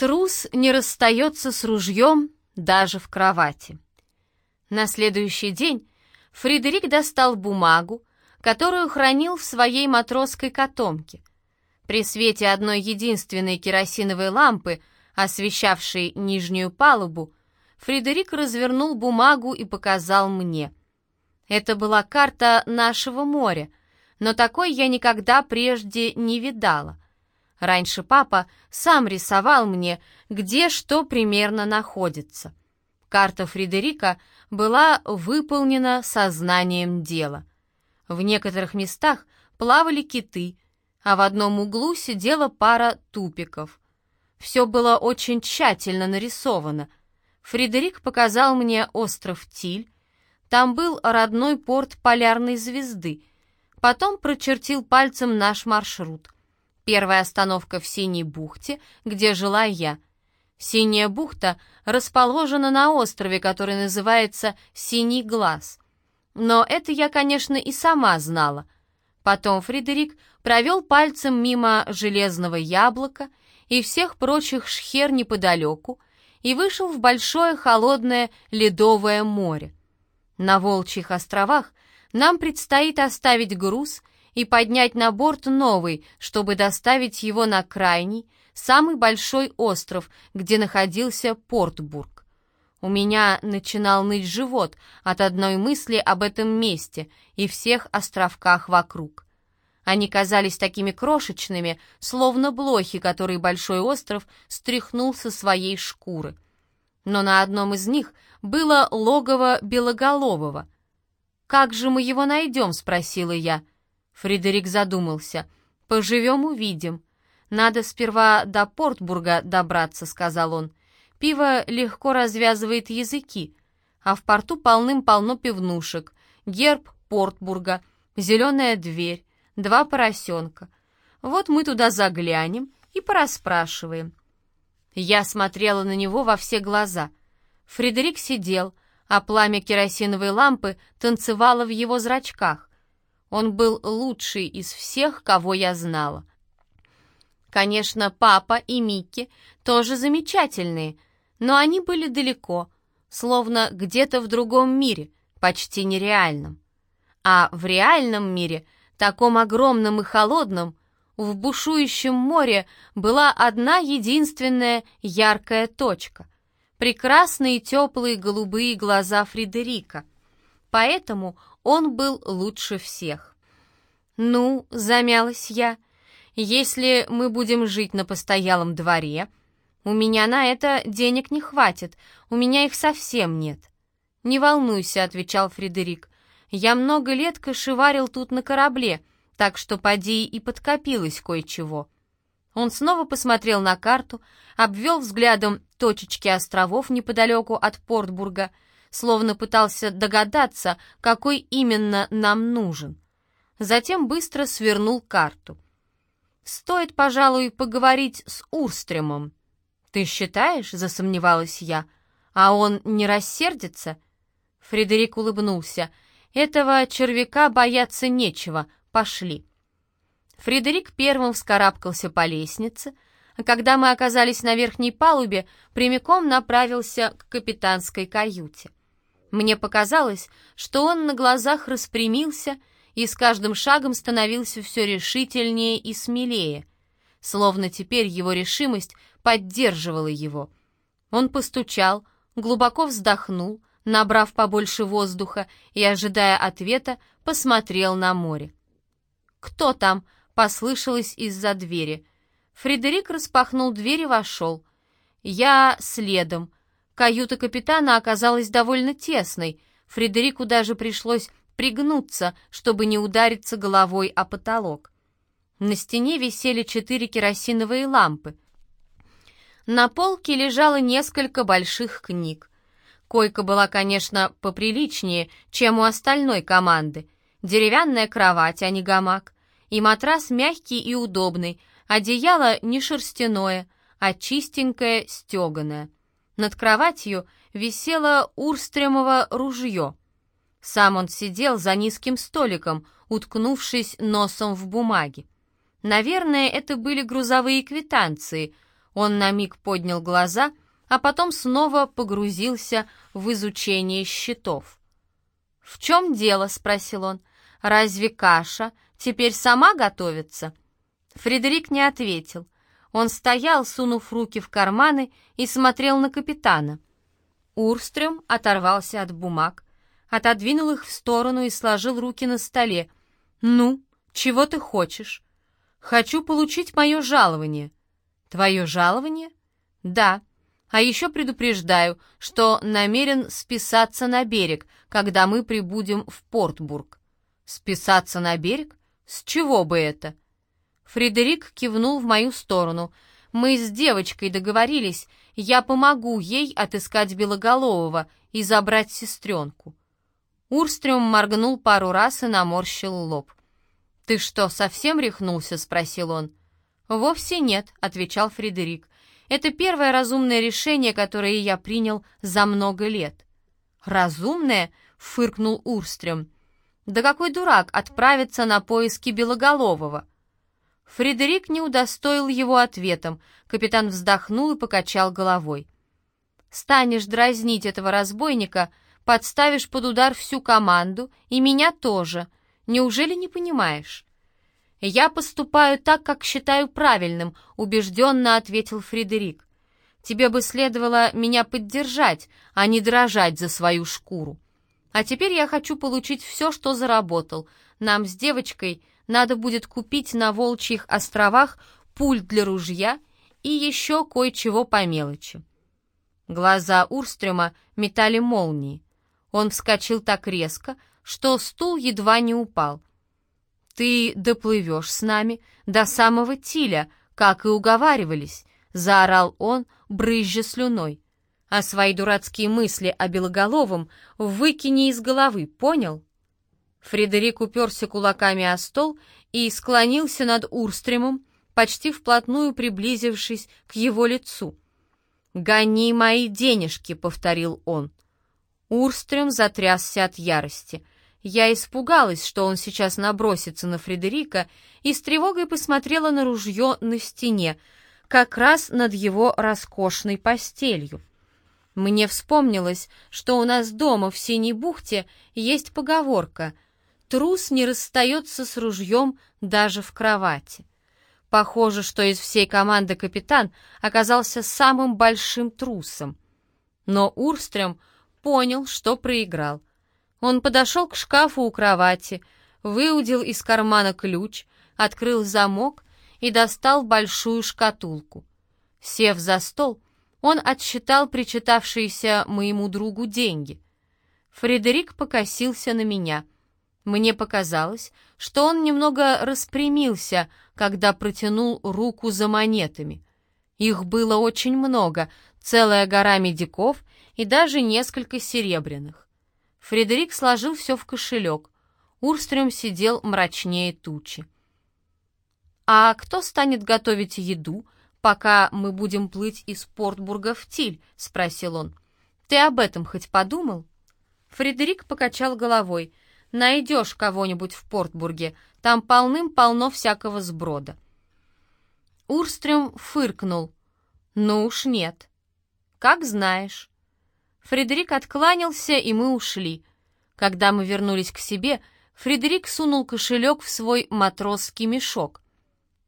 Трус не расстается с ружьем даже в кровати. На следующий день Фредерик достал бумагу, которую хранил в своей матросской котомке. При свете одной единственной керосиновой лампы, освещавшей нижнюю палубу, Фредерик развернул бумагу и показал мне. Это была карта нашего моря, но такой я никогда прежде не видала. Раньше папа сам рисовал мне, где что примерно находится. Карта Фредерика была выполнена сознанием дела. В некоторых местах плавали киты, а в одном углу сидела пара тупиков. Все было очень тщательно нарисовано. Фредерик показал мне остров Тиль. Там был родной порт полярной звезды. Потом прочертил пальцем наш маршрут — Первая остановка в Синей бухте, где жила я. Синяя бухта расположена на острове, который называется Синий глаз. Но это я, конечно, и сама знала. Потом Фредерик провел пальцем мимо железного яблока и всех прочих шхер неподалеку и вышел в большое холодное ледовое море. На Волчьих островах нам предстоит оставить груз и поднять на борт новый, чтобы доставить его на крайний, самый большой остров, где находился Портбург. У меня начинал ныть живот от одной мысли об этом месте и всех островках вокруг. Они казались такими крошечными, словно блохи, которые большой остров стряхнул со своей шкуры. Но на одном из них было логово Белоголового. «Как же мы его найдем?» — спросила я. Фредерик задумался. «Поживем, увидим. Надо сперва до Портбурга добраться», — сказал он. «Пиво легко развязывает языки, а в порту полным-полно пивнушек. Герб Портбурга, зеленая дверь, два поросенка. Вот мы туда заглянем и порасспрашиваем». Я смотрела на него во все глаза. Фредерик сидел, а пламя керосиновой лампы танцевало в его зрачках. Он был лучший из всех, кого я знала. Конечно, папа и Микки тоже замечательные, но они были далеко, словно где-то в другом мире, почти нереальном. А в реальном мире, таком огромном и холодном, в бушующем море была одна единственная яркая точка — прекрасные теплые голубые глаза Фредерика. Поэтому он был лучше всех. «Ну», — замялась я, — «если мы будем жить на постоялом дворе, у меня на это денег не хватит, у меня их совсем нет». «Не волнуйся», — отвечал Фредерик, — «я много лет кошеварил тут на корабле, так что поди и подкопилось кое-чего». Он снова посмотрел на карту, обвел взглядом точечки островов неподалеку от Портбурга — словно пытался догадаться, какой именно нам нужен. Затем быстро свернул карту. «Стоит, пожалуй, поговорить с Урстремом». «Ты считаешь?» — засомневалась я. «А он не рассердится?» Фредерик улыбнулся. «Этого червяка бояться нечего. Пошли». Фредерик первым вскарабкался по лестнице, а когда мы оказались на верхней палубе, прямиком направился к капитанской каюте. Мне показалось, что он на глазах распрямился и с каждым шагом становился все решительнее и смелее, словно теперь его решимость поддерживала его. Он постучал, глубоко вздохнул, набрав побольше воздуха и, ожидая ответа, посмотрел на море. «Кто там?» — послышалось из-за двери. Фредерик распахнул дверь и вошел. Я следом — Каюта капитана оказалась довольно тесной. Фредерику даже пришлось пригнуться, чтобы не удариться головой о потолок. На стене висели четыре керосиновые лампы. На полке лежало несколько больших книг. Койка была, конечно, поприличнее, чем у остальной команды. Деревянная кровать, а не гамак. И матрас мягкий и удобный, одеяло не шерстяное, а чистенькое, стеганое. Над кроватью висело урстремово ружье. Сам он сидел за низким столиком, уткнувшись носом в бумаге. Наверное, это были грузовые квитанции. Он на миг поднял глаза, а потом снова погрузился в изучение счетов. «В чем дело?» — спросил он. «Разве каша теперь сама готовится?» Фредерик не ответил. Он стоял, сунув руки в карманы, и смотрел на капитана. Урстрем оторвался от бумаг, отодвинул их в сторону и сложил руки на столе. «Ну, чего ты хочешь?» «Хочу получить мое жалование». «Твое жалование?» «Да. А еще предупреждаю, что намерен списаться на берег, когда мы прибудем в Портбург». «Списаться на берег? С чего бы это?» Фредерик кивнул в мою сторону. «Мы с девочкой договорились, я помогу ей отыскать Белоголового и забрать сестренку». Урстрем моргнул пару раз и наморщил лоб. «Ты что, совсем рехнулся?» — спросил он. «Вовсе нет», — отвечал Фредерик. «Это первое разумное решение, которое я принял за много лет». «Разумное?» — фыркнул Урстрем. «Да какой дурак отправиться на поиски Белоголового?» Фредерик не удостоил его ответом. Капитан вздохнул и покачал головой. «Станешь дразнить этого разбойника, подставишь под удар всю команду, и меня тоже», Неужели не понимаешь?» «Я поступаю так, как считаю правильным», — убежденно ответил Фредерик. «Тебе бы следовало меня поддержать, а не дрожать за свою шкуру. А теперь я хочу получить все, что заработал. Нам с девочкой надо будет купить на Волчьих островах пуль для ружья и еще кое-чего по мелочи». Глаза Урстрема метали молнии. Он вскочил так резко, что стул едва не упал. «Ты доплывешь с нами до самого Тиля, как и уговаривались», — заорал он, брызжа слюной. «А свои дурацкие мысли о Белоголовом выкини из головы, понял?» Фредерик уперся кулаками о стол и склонился над Урстремом, почти вплотную приблизившись к его лицу. «Гони мои денежки», — повторил он. Урстрем затрясся от ярости. Я испугалась, что он сейчас набросится на Фредерика, и с тревогой посмотрела на ружье на стене, как раз над его роскошной постелью. Мне вспомнилось, что у нас дома в Синей бухте есть поговорка «Трус не расстается с ружьем даже в кровати». Похоже, что из всей команды капитан оказался самым большим трусом. Но Урстрем понял, что проиграл — он подошел к шкафу у кровати, выудил из кармана ключ, открыл замок и достал большую шкатулку. Сев за стол, он отсчитал причитавшиеся моему другу деньги. Фредерик покосился на меня. Мне показалось, что он немного распрямился, когда протянул руку за монетами. Их было очень много, целая гора медиков и даже несколько серебряных. Фредерик сложил все в кошелек. Урстрем сидел мрачнее тучи. «А кто станет готовить еду, пока мы будем плыть из Портбурга в Тиль?» — спросил он. «Ты об этом хоть подумал?» Фредерик покачал головой. «Найдешь кого-нибудь в Портбурге, там полным-полно всякого сброда». Урстрем фыркнул. «Ну уж нет». «Как знаешь». Фредерик откланялся, и мы ушли. Когда мы вернулись к себе, Фредерик сунул кошелек в свой матросский мешок.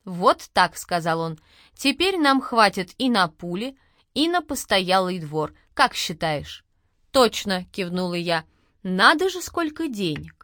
«Вот так», — сказал он, — «теперь нам хватит и на пули, и на постоялый двор. Как считаешь?» «Точно», — кивнула я, — «надо же сколько денег».